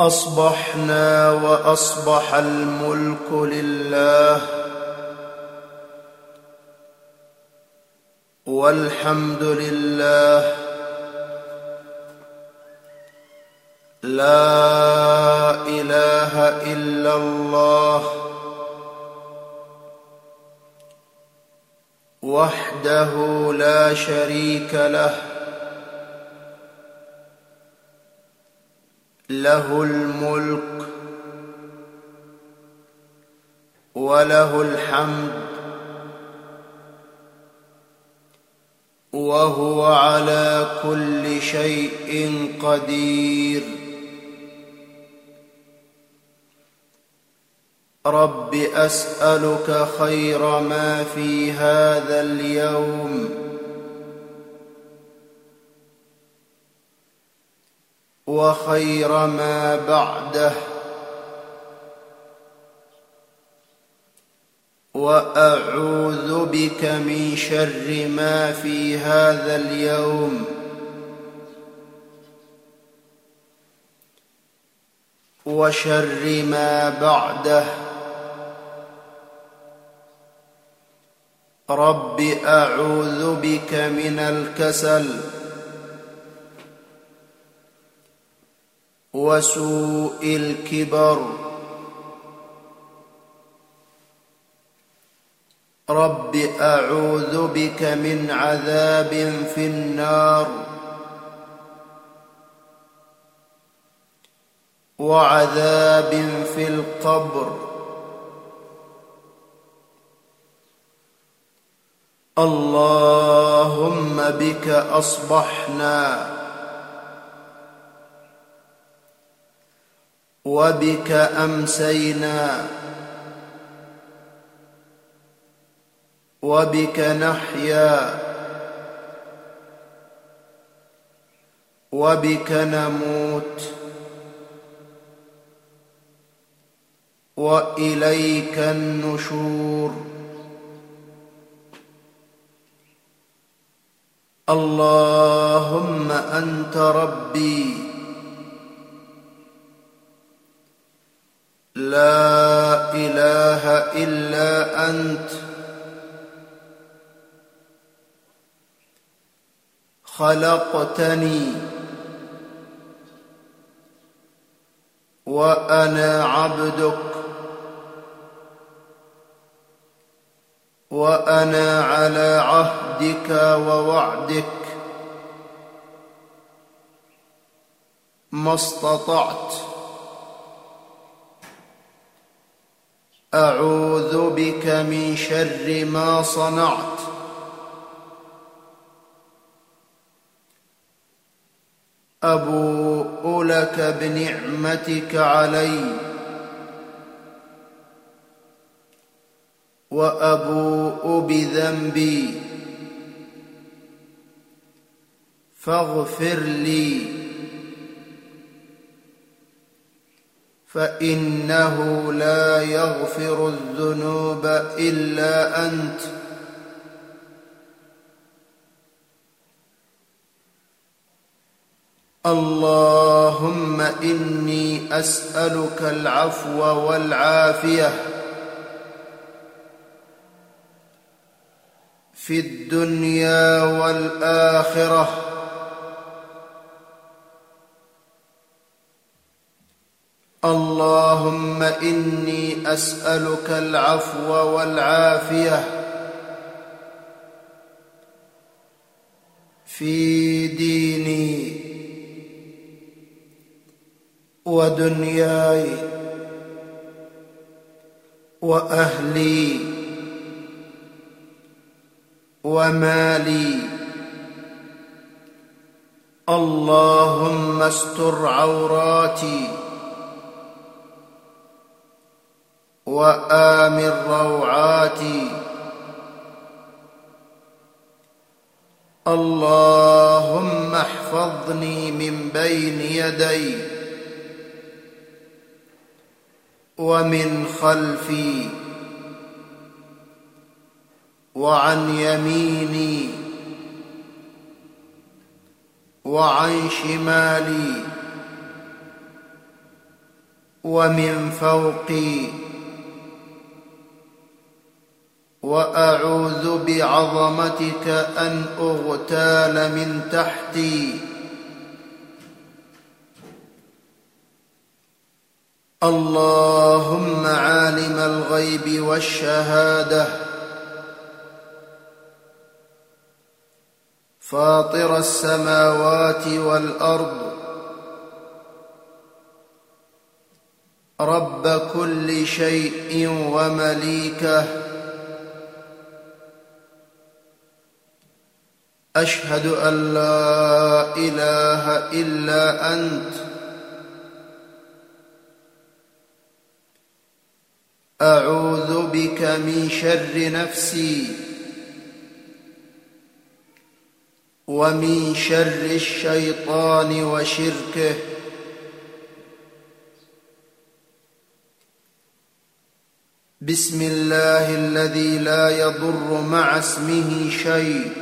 أصبحنا وأصبح الملك لله والحمد لله لا إله إلا الله وحده لا شريك له له الملك وله الحمد وهو على كل شيء قدير. رب أسألك خير ما في هذا اليوم وخير ما بعده. وأعوذ بك من شر ما في هذا اليوم. وشر ما بعده. رب أعوذ بك من الكسل. وسوء الكبر. رب أعوذ بك من عذاب في النار. وعذاب في القبر. اللهم بك أصبحنا وبك أمسينا وبك نحيا وبك نموت وإليك النشور. اللهم أنت ربي لا إله إلا أنت. خلقتني وأنا عبدك وأنا على عهدك ووعدك ما استطعت. أعوذ بك من شر ما صنعت. أبوء لك بنعمتك علي. وأبوء بذنبي. فاغفر لي. فإنه لا يغفر الذنوب إلا أنت. اللهم إني أسألك العفو والعافية في الدنيا والآخرة. اللهم إني أسألك العفو والعافية في ديني ودنياي وأهلي ومالي. اللهم استر عوراتي وامن روعاتي. اللهم احفظني من بين يدي ومن خلفي وعن يميني وعن شمالي ومن فوقي وأعوذ بعظمتك أن أغتال من تحتي. اللهم عالم الغيب والشهادة. فاطر السماوات والأرض. رب كل شيء ومليكه. أشهد أن لا إله إلا أنت أعوذ بك من شر نفسي ومن شر الشيطان وشركه بسم الله الذي لا يضر مع اسمه شيء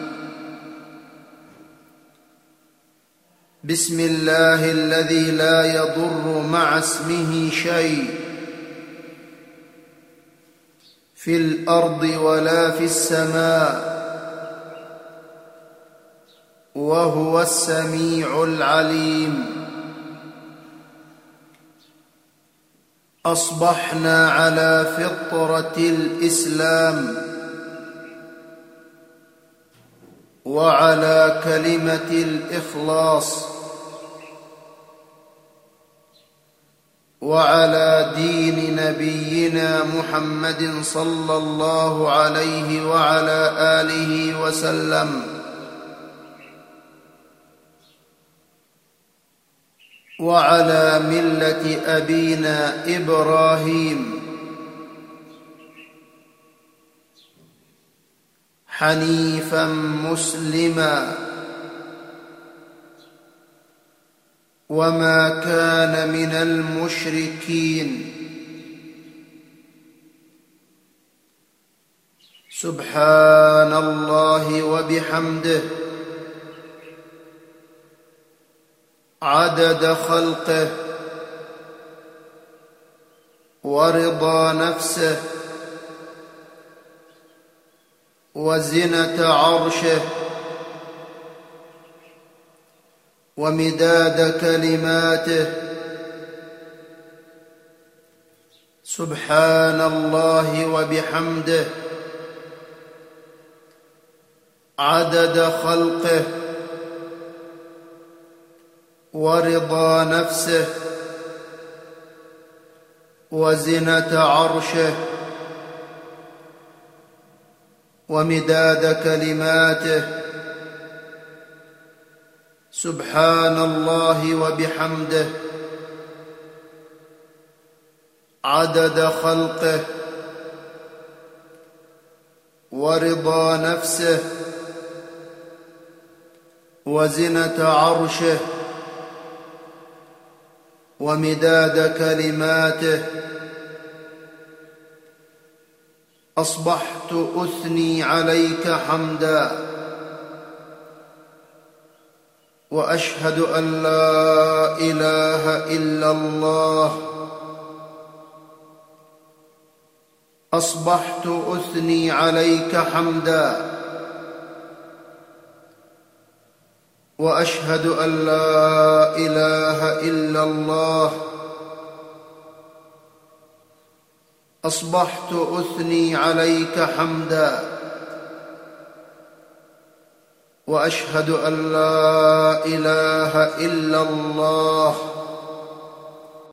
بسم الله الذي لا يضر مع اسمه شيء في الأرض ولا في السماء وهو السميع العليم. أصبحنا على فطرة الإسلام وعلى كلمة الإخلاص. وعلى دين نبينا محمد صلى الله عليه وعلى آله وسلم. وعلى ملة أبينا إبراهيم. حنيفا مسلما. وما كان من المشركين. سبحان الله وبحمده. عدد خلقه. ورضا نفسه. وزنة عرشه. ومداد كلماته. سبحان الله وبحمده. عدد خلقه. ورضا نفسه. وزنة عرشه. ومداد كلماته. سبحان الله وبحمده. عدد خلقه ورضا نفسه وزنة عرشه ومداد كلماته. أصبحت أثني عليك حمدا. وأشهد أن لا إله إلا الله. أصبحت أثني عليك حمدا. وأشهد أن لا إله إلا الله. أصبحت أثني عليك حمدا. وأشهد أن لا إله إلا الله